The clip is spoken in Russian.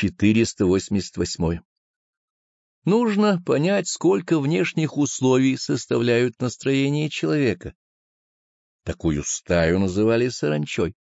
488. Нужно понять, сколько внешних условий составляют настроение человека. Такую стаю называли саранчой.